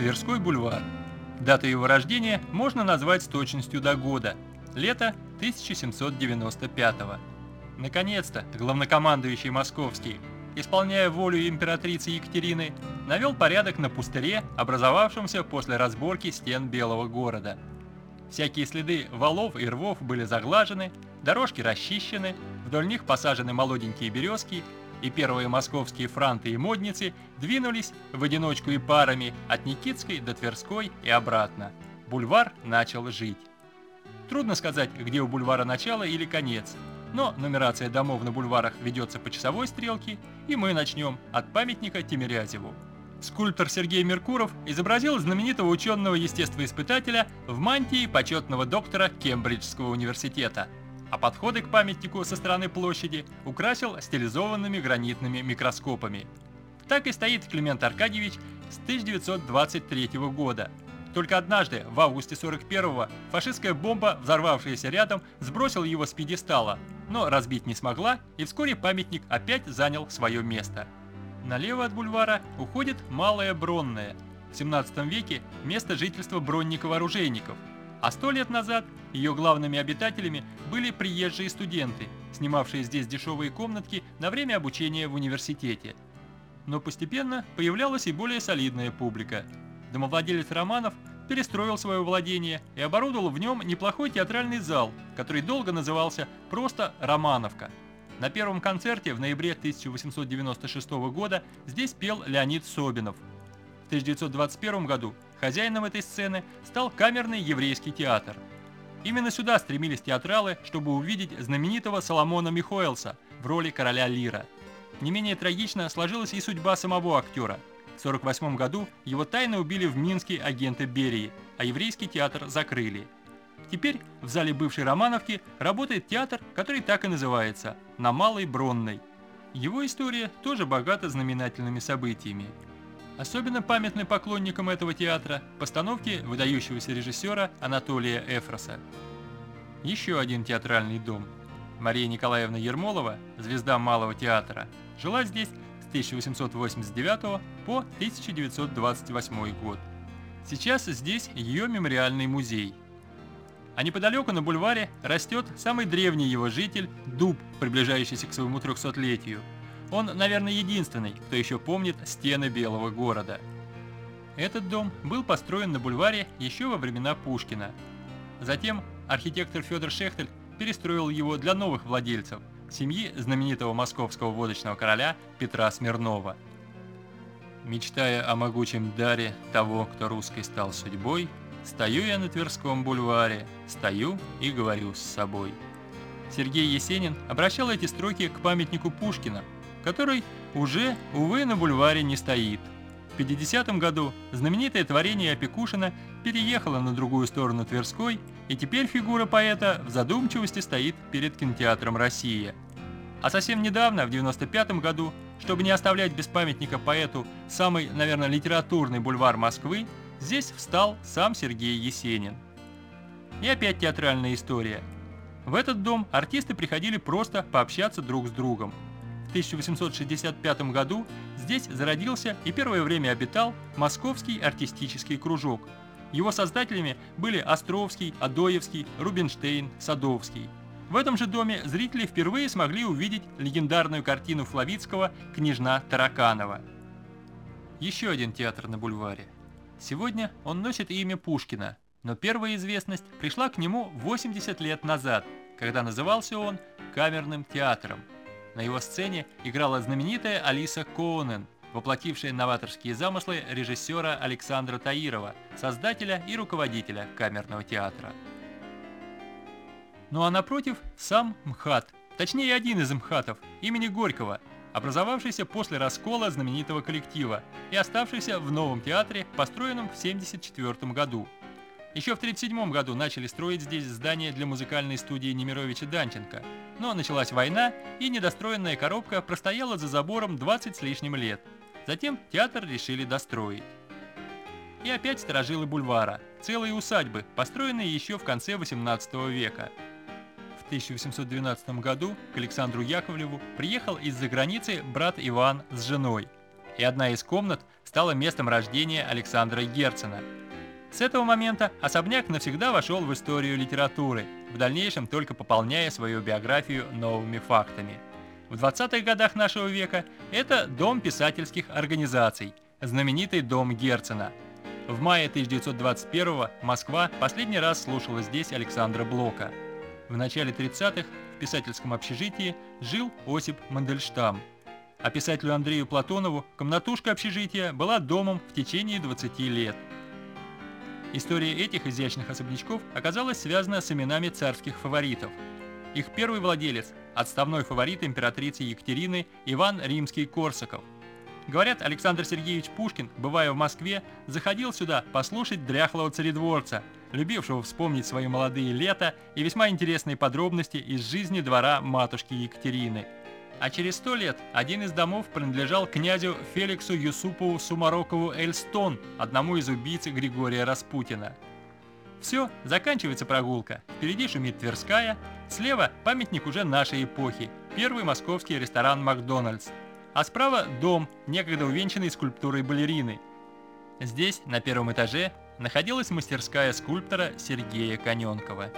Тверской бульвар. Дату его рождения можно назвать с точностью до года – лето 1795 -го. Наконец-то главнокомандующий Московский, исполняя волю императрицы Екатерины, навел порядок на пустыре, образовавшемся после разборки стен Белого города. Всякие следы валов и рвов были заглажены, дорожки расчищены, вдоль них посажены молоденькие березки, и первые московские франты и модницы двинулись в одиночку и парами от Никитской до Тверской и обратно. Бульвар начал жить. Трудно сказать, где у бульвара начало или конец, но нумерация домов на бульварах ведется по часовой стрелке, и мы начнем от памятника Тимирязеву. Скульптор Сергей Меркуров изобразил знаменитого ученого-естествоиспытателя в мантии почетного доктора Кембриджского университета, а подходы к памятнику со стороны площади украсил стилизованными гранитными микроскопами. Так и стоит Климент Аркадьевич с 1923 года – только однажды, в августе 41-го, фашистская бомба, взорвавшаяся рядом, сбросила его с пьедестала, но разбить не смогла, и вскоре памятник опять занял свое место. Налево от бульвара уходит Малая Бронная, в 17 веке место жительства бронников-оружейников, а сто лет назад ее главными обитателями были приезжие студенты, снимавшие здесь дешевые комнатки на время обучения в университете. Но постепенно появлялась и более солидная публика – домовладелец Романов перестроил свое владение и оборудовал в нем неплохой театральный зал, который долго назывался просто «Романовка». На первом концерте в ноябре 1896 года здесь пел Леонид Собинов. В 1921 году хозяином этой сцены стал камерный еврейский театр. Именно сюда стремились театралы, чтобы увидеть знаменитого Соломона Михоэлса в роли короля Лира. Не менее трагично сложилась и судьба самого актера – 1948 году его тайно убили в Минске агенты Берии, а еврейский театр закрыли. Теперь в зале бывшей Романовки работает театр, который так и называется – «На Малой Бронной». Его история тоже богата знаменательными событиями. Особенно памятны поклонникам этого театра постановки выдающегося режиссера Анатолия Эфроса. Еще один театральный дом. Мария Николаевна Ермолова, звезда Малого театра, жила здесь 1889 по 1928 год. Сейчас здесь ее мемориальный музей. А неподалеку на бульваре растет самый древний его житель – дуб, приближающийся к своему 300-летию. Он, наверное, единственный, кто еще помнит стены Белого города. Этот дом был построен на бульваре еще во времена Пушкина. Затем архитектор Федор Шехтель перестроил его для новых владельцев – семьи знаменитого московского водочного короля Петра Смирнова. Мечтая о могучем даре того, кто русской стал судьбой, стою я на Тверском бульваре, стою и говорю с собой. Сергей Есенин обращал эти строки к памятнику Пушкина, который уже, увы, на бульваре не стоит. В 50 году знаменитое творение Опекушина переехало на другую сторону Тверской и теперь фигура поэта в задумчивости стоит перед кинотеатром «Россия». А совсем недавно, в 95 году, чтобы не оставлять без памятника поэту самый, наверное, литературный бульвар Москвы, здесь встал сам Сергей Есенин. И опять театральная история. В этот дом артисты приходили просто пообщаться друг с другом. В 1865 году здесь зародился и первое время обитал Московский артистический кружок – его создателями были Островский, Адоевский, Рубинштейн, Садовский. В этом же доме зрители впервые смогли увидеть легендарную картину Флавицкого «Княжна Тараканова». Еще один театр на бульваре. Сегодня он носит имя Пушкина, но первая известность пришла к нему 80 лет назад, когда назывался он «Камерным театром». На его сцене играла знаменитая Алиса Коунен – воплотившая новаторские замыслы режиссера Александра Таирова, создателя и руководителя камерного театра. Ну а напротив сам МХАТ, точнее один из МХАТов, имени Горького, образовавшийся после раскола знаменитого коллектива и оставшийся в новом театре, построенном в 1974 году. Еще в 1937 году начали строить здесь здание для музыкальной студии Немировича Данченко, но началась война, и недостроенная коробка простояла за забором 20 с лишним лет – Затем театр решили достроить. И опять сторожилы бульвара, целые усадьбы, построенные еще в конце 18 века. В 1812 году к Александру Яковлеву приехал из-за границы брат Иван с женой. и одна из комнат стала местом рождения Александра Герцена. С этого момента особняк навсегда вошел в историю литературы, в дальнейшем только пополняя свою биографию новыми фактами. В 20-х годах нашего века это дом писательских организаций, знаменитый дом Герцена. В мае 1921 Москва последний раз слушала здесь Александра Блока. В начале 30-х в писательском общежитии жил Осип Мандельштам – а писателю Андрею Платонову комнатушка общежития была домом в течение 20 лет. История этих изящных особнячков оказалась связана с именами царских фаворитов. Их первый владелец – отставной фаворит императрицы Екатерины Иван Римский-Корсаков. Говорят, Александр Сергеевич Пушкин, бывая в Москве, заходил сюда послушать дряхлого царедворца, любившего вспомнить свои молодые лета и весьма интересные подробности из жизни двора матушки Екатерины – а через сто лет один из домов принадлежал князю Феликсу Юсупову Сумарокову Эльстон, одному из убийц Григория Распутина. Все, заканчивается прогулка. Впереди шумит Тверская, слева памятник уже нашей эпохи, первый московский ресторан «Макдональдс», а справа дом, некогда увенчанный скульптурой балерины. Здесь, на первом этаже, находилась мастерская скульптора Сергея Коненкова.